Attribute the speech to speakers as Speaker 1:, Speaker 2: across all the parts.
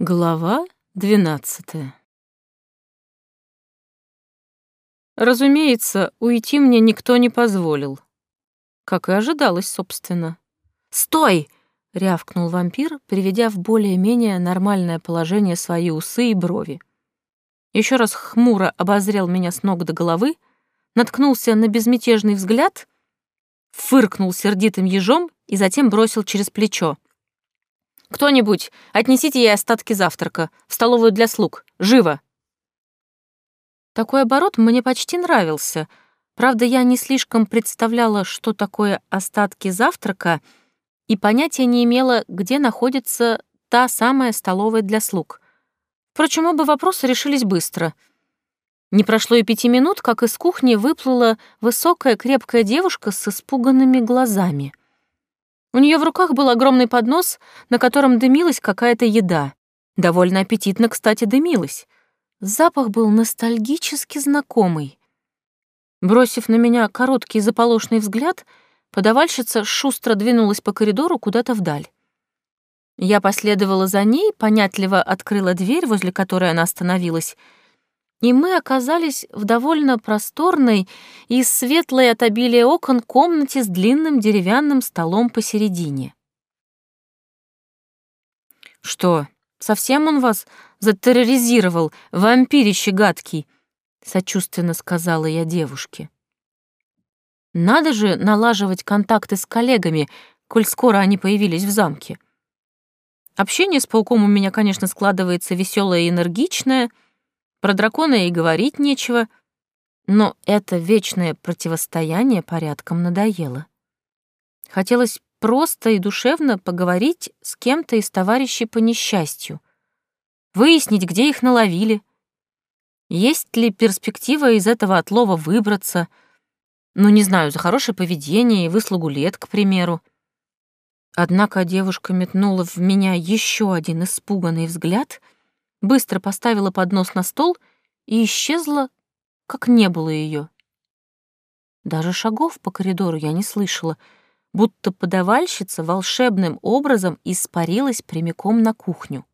Speaker 1: Глава двенадцатая. Разумеется, уйти мне никто не позволил. Как и ожидалось, собственно. «Стой!» — рявкнул вампир, приведя в более-менее нормальное положение свои усы и брови. Еще раз хмуро обозрел меня с ног до головы, наткнулся на безмятежный взгляд, фыркнул сердитым ежом и затем бросил через плечо. Кто-нибудь, отнесите ей остатки завтрака в столовую для слуг. Живо!» Такой оборот мне почти нравился. Правда, я не слишком представляла, что такое остатки завтрака, и понятия не имела, где находится та самая столовая для слуг. Впрочем, оба вопроса решились быстро. Не прошло и пяти минут, как из кухни выплыла высокая крепкая девушка с испуганными глазами. У нее в руках был огромный поднос, на котором дымилась какая-то еда. Довольно аппетитно, кстати, дымилась. Запах был ностальгически знакомый. Бросив на меня короткий заполошный взгляд, подавальщица шустро двинулась по коридору куда-то вдаль. Я последовала за ней, понятливо открыла дверь, возле которой она остановилась, и мы оказались в довольно просторной и светлой от обилия окон комнате с длинным деревянным столом посередине. «Что, совсем он вас затерроризировал, вампирище гадкий?» — сочувственно сказала я девушке. «Надо же налаживать контакты с коллегами, коль скоро они появились в замке. Общение с пауком у меня, конечно, складывается веселое и энергичное — про дракона и говорить нечего, но это вечное противостояние порядком надоело. Хотелось просто и душевно поговорить с кем-то из товарищей по несчастью, выяснить, где их наловили, есть ли перспектива из этого отлова выбраться, ну, не знаю, за хорошее поведение и выслугу лет, к примеру. Однако девушка метнула в меня еще один испуганный взгляд — быстро поставила поднос на стол и исчезла, как не было ее. Даже шагов по коридору я не слышала, будто подавальщица волшебным образом испарилась прямиком на кухню.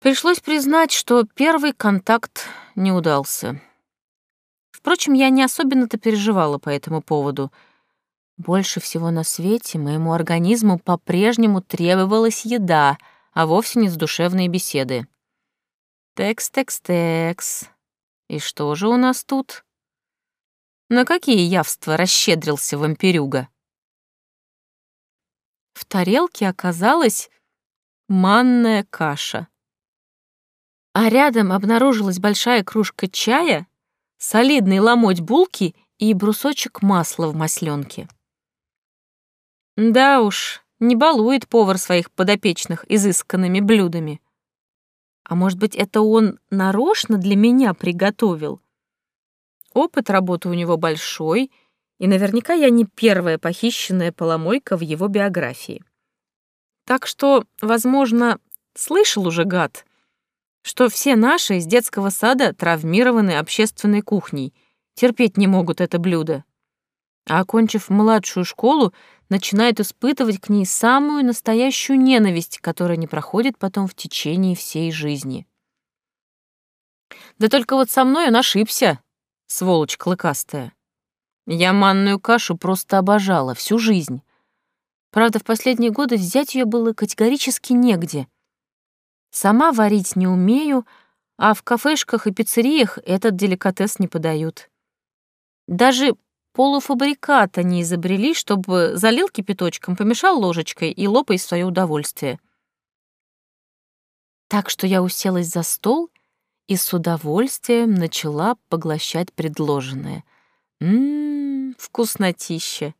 Speaker 1: Пришлось признать, что первый контакт не удался. Впрочем, я не особенно-то переживала по этому поводу. Больше всего на свете моему организму по-прежнему требовалась еда — а вовсе не с душевной беседы. Текс-текс-текс. И что же у нас тут? На какие явства расщедрился вампирюга? В тарелке оказалась манная каша. А рядом обнаружилась большая кружка чая, солидный ломоть булки и брусочек масла в масленке. Да уж, не балует повар своих подопечных изысканными блюдами. А может быть, это он нарочно для меня приготовил? Опыт работы у него большой, и наверняка я не первая похищенная поломойка в его биографии. Так что, возможно, слышал уже гад, что все наши из детского сада травмированы общественной кухней, терпеть не могут это блюдо. А окончив младшую школу, начинает испытывать к ней самую настоящую ненависть, которая не проходит потом в течение всей жизни. Да только вот со мной он ошибся, сволочь клыкастая. Я манную кашу просто обожала всю жизнь. Правда, в последние годы взять ее было категорически негде. Сама варить не умею, а в кафешках и пиццериях этот деликатес не подают. Даже полуфабриката не изобрели, чтобы залил кипяточком, помешал ложечкой и лопай в свое удовольствие. Так что я уселась за стол и с удовольствием начала поглощать предложенное. Ммм, вкуснотища.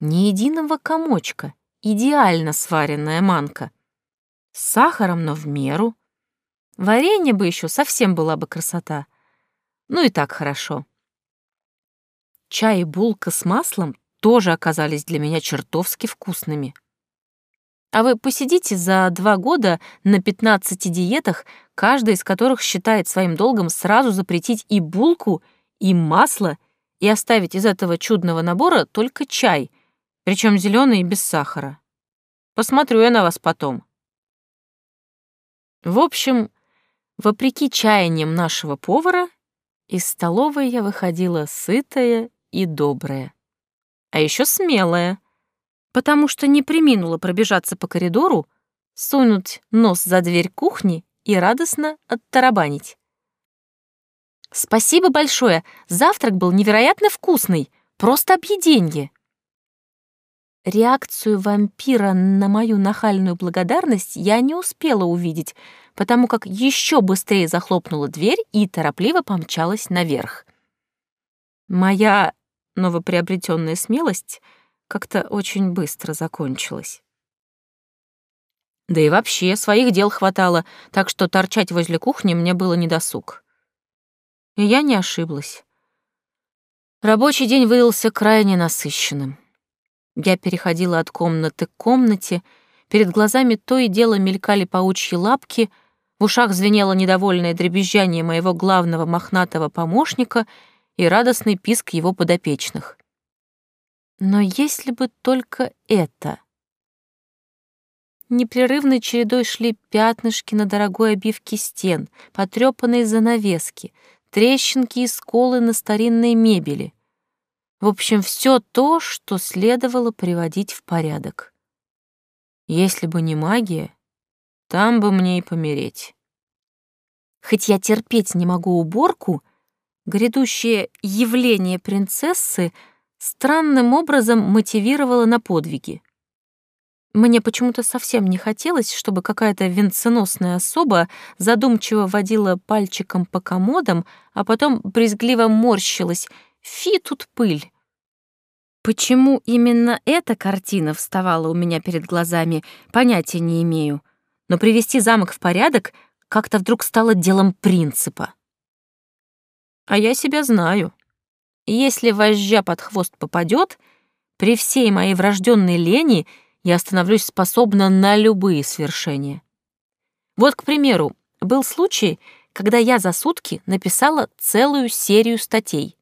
Speaker 1: Ни единого комочка, идеально сваренная манка. С сахаром, но в меру. Варенье бы еще совсем была бы красота. Ну и так хорошо. Чай и булка с маслом тоже оказались для меня чертовски вкусными. А вы посидите за два года на 15 диетах, каждая из которых считает своим долгом сразу запретить и булку, и масло, и оставить из этого чудного набора только чай, причем зеленый и без сахара. Посмотрю я на вас потом. В общем, вопреки чаяниям нашего повара, из столовой я выходила сытая и добрая. А еще смелая, потому что не приминула пробежаться по коридору, сунуть нос за дверь кухни и радостно оттарабанить. «Спасибо большое! Завтрак был невероятно вкусный! Просто объеденье!» Реакцию вампира на мою нахальную благодарность я не успела увидеть, потому как еще быстрее захлопнула дверь и торопливо помчалась наверх. Моя новоприобретенная смелость как-то очень быстро закончилась. Да и вообще, своих дел хватало, так что торчать возле кухни мне было недосуг. И я не ошиблась. Рабочий день выдался крайне насыщенным. Я переходила от комнаты к комнате, перед глазами то и дело мелькали паучьи лапки, в ушах звенело недовольное дребезжание моего главного мохнатого помощника и радостный писк его подопечных. Но если бы только это... Непрерывной чередой шли пятнышки на дорогой обивке стен, потрёпанные занавески, трещинки и сколы на старинной мебели. В общем, все то, что следовало приводить в порядок. Если бы не магия, там бы мне и помереть. Хоть я терпеть не могу уборку, грядущее явление принцессы странным образом мотивировало на подвиги. Мне почему-то совсем не хотелось, чтобы какая-то венценосная особа задумчиво водила пальчиком по комодам, а потом брезгливо морщилась. Фи, тут пыль. Почему именно эта картина вставала у меня перед глазами, понятия не имею. Но привести замок в порядок как-то вдруг стало делом принципа. А я себя знаю. Если вожжа под хвост попадет, при всей моей врожденной лени — я становлюсь способна на любые свершения. Вот, к примеру, был случай, когда я за сутки написала целую серию статей.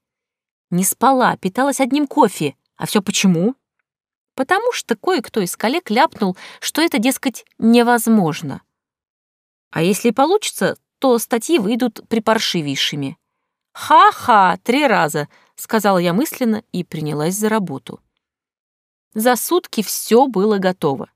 Speaker 1: Не спала, питалась одним кофе. А все почему? Потому что кое-кто из коллег ляпнул, что это, дескать, невозможно. А если получится, то статьи выйдут припаршивейшими. «Ха-ха, три раза», — сказала я мысленно и принялась за работу. За сутки все было готово.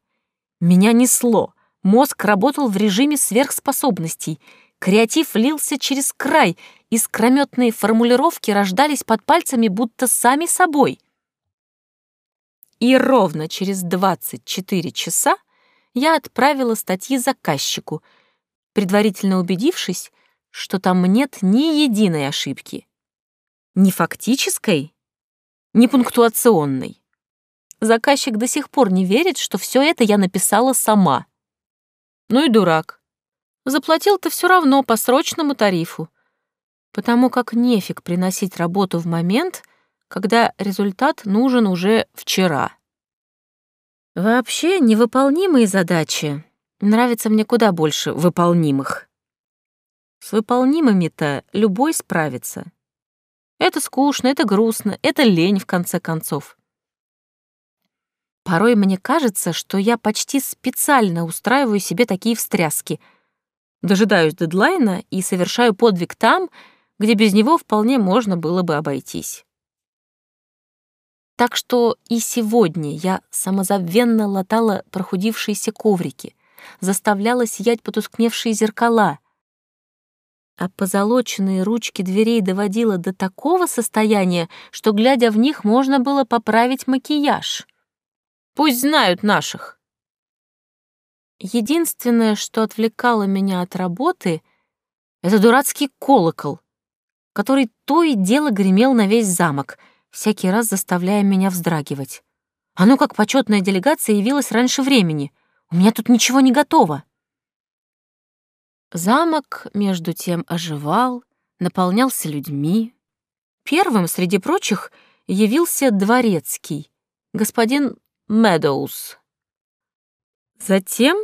Speaker 1: Меня несло. Мозг работал в режиме сверхспособностей. Креатив лился через край, искрометные формулировки рождались под пальцами будто сами собой. И ровно через 24 часа я отправила статьи заказчику, предварительно убедившись, что там нет ни единой ошибки. Ни фактической, ни пунктуационной. Заказчик до сих пор не верит, что все это я написала сама. Ну и дурак. Заплатил-то все равно по срочному тарифу, потому как нефиг приносить работу в момент, когда результат нужен уже вчера. Вообще невыполнимые задачи нравятся мне куда больше выполнимых. С выполнимыми-то любой справится. Это скучно, это грустно, это лень, в конце концов. Порой мне кажется, что я почти специально устраиваю себе такие встряски. Дожидаюсь дедлайна и совершаю подвиг там, где без него вполне можно было бы обойтись. Так что и сегодня я самозабвенно латала прохудившиеся коврики, заставляла сиять потускневшие зеркала, а позолоченные ручки дверей доводила до такого состояния, что, глядя в них, можно было поправить макияж. Пусть знают наших. Единственное, что отвлекало меня от работы, это дурацкий колокол, который то и дело гремел на весь замок, всякий раз заставляя меня вздрагивать. Оно, как почетная делегация, явилось раньше времени. У меня тут ничего не готово. Замок, между тем, оживал, наполнялся людьми. Первым, среди прочих, явился дворецкий, господин Медоуз. Затем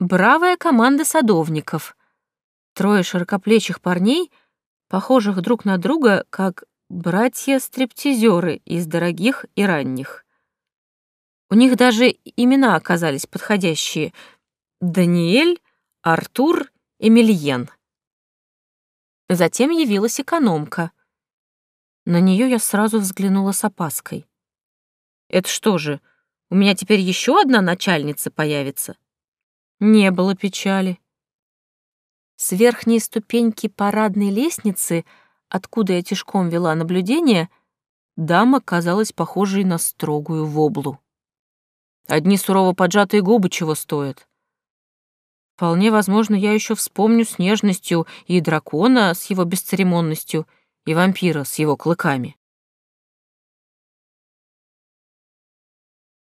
Speaker 1: бравая команда садовников. Трое широкоплечих парней, похожих друг на друга, как братья-стриптизеры из дорогих и ранних. У них даже имена оказались подходящие. Даниэль, Артур Эмильен. Затем явилась экономка. На нее я сразу взглянула с опаской. Это что же, у меня теперь еще одна начальница появится? Не было печали. С верхней ступеньки парадной лестницы, откуда я тишком вела наблюдение, дама казалась похожей на строгую воблу. Одни сурово поджатые губы чего стоят. Вполне возможно, я еще вспомню с нежностью и дракона с его бесцеремонностью, и вампира с его клыками.